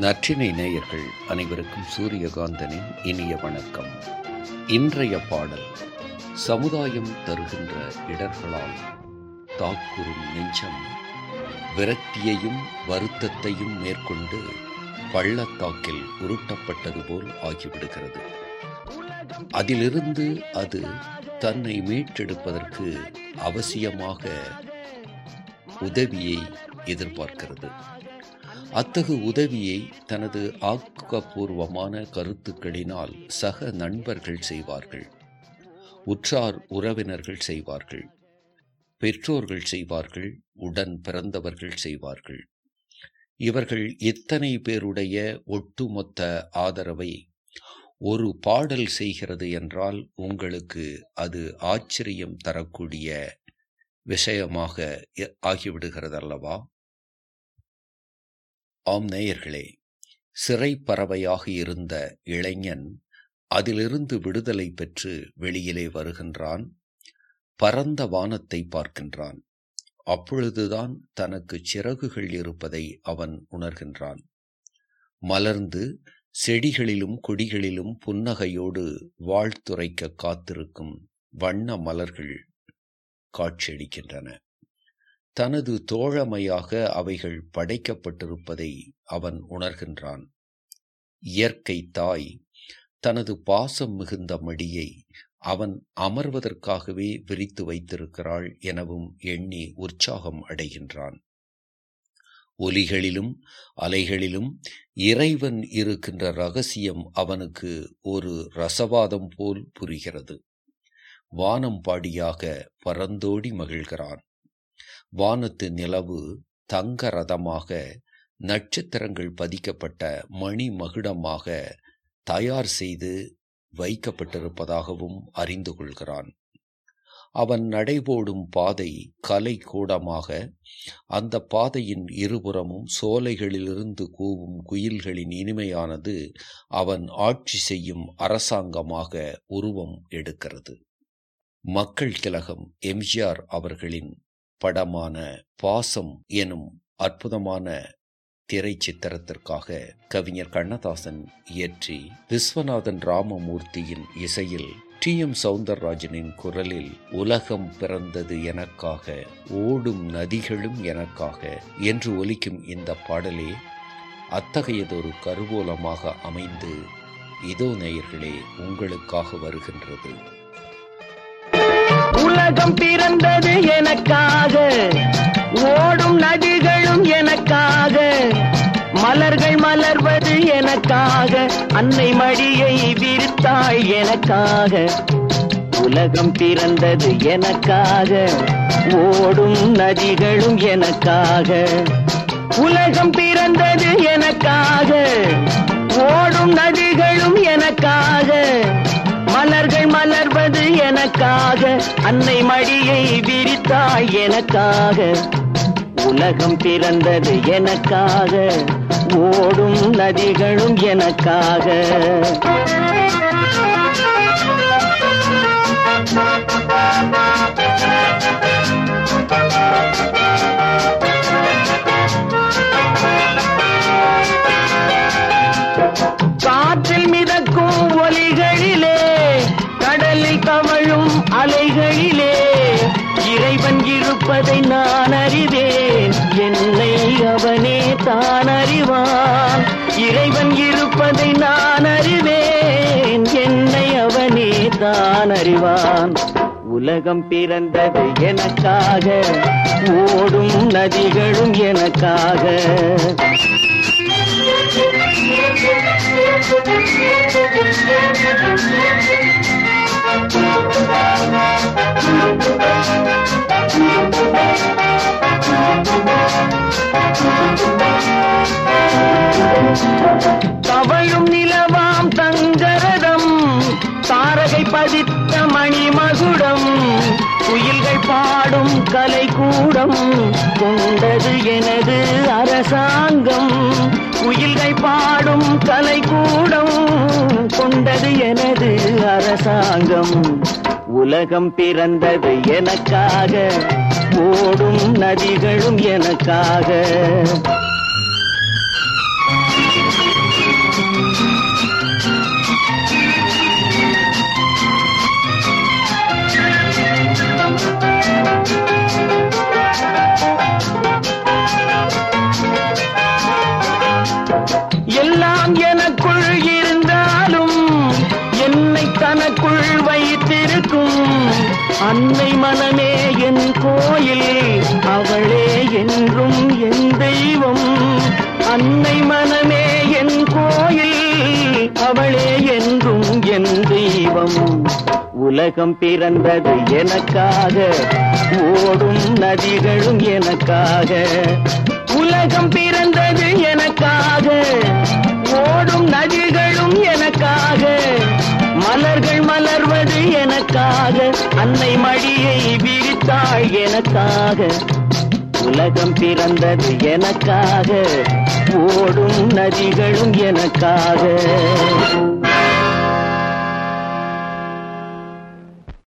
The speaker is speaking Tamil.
நற்றினை நேயர்கள் அனைவருக்கும் சூரியகாந்தனின் இனிய வணக்கம். இன்றைய பாடல் சமுதாயம் தருகின்ற இடர்களால் தாக்குறும் நெஞ்சம் விரக்தியையும் வருத்தத்தையும் மேற்கொண்டு பள்ளத்தாக்கில் உருட்டப்பட்டது போல் ஆகிவிடுகிறது. அதிலிருந்து அது தன்னை மீட்டெடுப்பதற்கு அவசியமாக உதவியை எதிர்பார்க்கிறது. அத்தகு உதவியை தனது ஆக்கப்பூர்வமான கருத்துக்களினால் சக நண்பர்கள் செய்வார்கள். உற்றார் உறவினர்கள் செய்வார்கள். பெற்றோர்கள் செய்வார்கள். உடன் பிறந்தவர்கள் செய்வார்கள். இவர்கள் எத்தனை பேருடைய ஒட்டுமொத்த ஆதரவை ஒரு பாடல் செய்கிறது என்றால் உங்களுக்கு அது ஆச்சரியம் தரக்கூடிய விஷயமாக ஆகிவிடுகிறதல்லவா? ஆம் நேயர்களே சிறை பறவையாக இருந்த இளைஞன் அதிலிருந்து விடுதலை பெற்று வெளியிலே வருகின்றான் பரந்த வானத்தை பார்க்கின்றான். அப்பொழுதுதான் தனக்கு சிறகுகள் இருப்பதை அவன் உணர்கின்றான். மலர்ந்து செடிகளிலும் கொடிகளிலும் புன்னகையோடு வாழ்த்துரைக்க காத்திருக்கும் வண்ண மலர்கள் காட்சியளிக்கின்றன. தனது தோழமையாக அவைகள் படைக்கப்பட்டிருப்பதை அவன் உணர்கின்றான். இயற்கை தாய் தனது பாசம் மிகுந்த மடியை அவன் அமர்வதற்காகவே விரித்து வைத்திருக்கிறாள் எனவும் எண்ணி உற்சாகம் அடைகின்றான். ஒலிகளிலும் அலைகளிலும் இறைவன் இருக்கின்ற ரகசியம் அவனுக்கு ஒரு ரசவாதம் போல் புரிகிறது. வானம் பாடியாக பரந்தோடி மகிழ்கிறான். வானத்து நிலவு தங்க ரதமாக நட்சத்திரங்கள் பதிக்கப்பட்ட மணி மகுடமாக தயார் செய்து வைக்கப்பட்டிருப்பதாகவும் அறிந்து கொள்கிறான். அவன் நடைபோடும் பாதை கலை கூடமாக அந்த பாதையின் இருபுறமும் சோலைகளிலிருந்து கூவும் குயில்களின் இனிமையானது அவன் ஆட்சி செய்யும் அரசாங்கமாக உருவம் எடுக்கிறது. மக்கள் திலகம் எம்ஜிஆர் அவர்களின் படமான பாசம் எனும் அற்புதமான திரைச்சித்திரத்திற்காக கவிஞர் கண்ணதாசன் இயற்றி விஸ்வநாதன் ராமமூர்த்தியின் இசையில் டி. எம். சவுந்தரராஜனின் குரலில் உலகம் பிறந்தது எனக்காக ஓடும் நதிகளும் எனக்காக என்று ஒலிக்கும் இந்த பாடலே அத்தகையதொரு கருவூலமாக அமைந்து இதோ நேயர்களே உங்களுக்காக வருகின்றது. உலகம் பிறந்தது எனக்காக. ஓடும் நதிகளும் எனக்காக. மலர்கள் மலர்வது எனக்காக. அன்னை மடியை விரித்தாள் எனக்காக. உலகம் பிறந்தது எனக்காக. ஓடும் நதிகளும் எனக்காக. உலகம் பிறந்தது எனக்காக. எனக்காக அன்னை மடியை விரித்தாய் எனக்காக. உலகம் பிறந்தது எனக்காக. ஓடும் நதிகளும் எனக்காக. தவழும் இறைவன் இருப்பதை நான் அறிவேன். என்னை அவனே தான் அறிவான். இறைவன் இருப்பதை நான் அறிவேன். என்னை அவனே தான் அறிவான். உலகம் பிறந்தது எனக்காக ஓடும் நதிகளும் எனக்காக. Thank you. தவழும் நிலவாம் தங்கரதம் தாரகை பதித்த மணிமகுடம் குயில்கள் பாடும் கலை கூடம் கொண்டது எனது அரசாங்கம். குயில்கள் பாடும் கலை கூடம் கொண்டது எனது அரசாங்கம். உலகம் பிறந்தது எனக்காக. ஓடும் நதிகளும் எனக்காக. அன்னை மனமே என் கோயில் அவளே என்றும் என் தெய்வம். அன்னை மனமே என் கோயில் அவளே என்றும் என் தெய்வம். உலகம் பிறந்தது எனக்காக ஓடும் நதிகளும் எனக்காக. உலகம் பிறந்த மடியை விரித்தாள் எனக்காக. உலகம் பிறந்தது எனக்காக. ஓடும் நதிகளும் எனக்காக.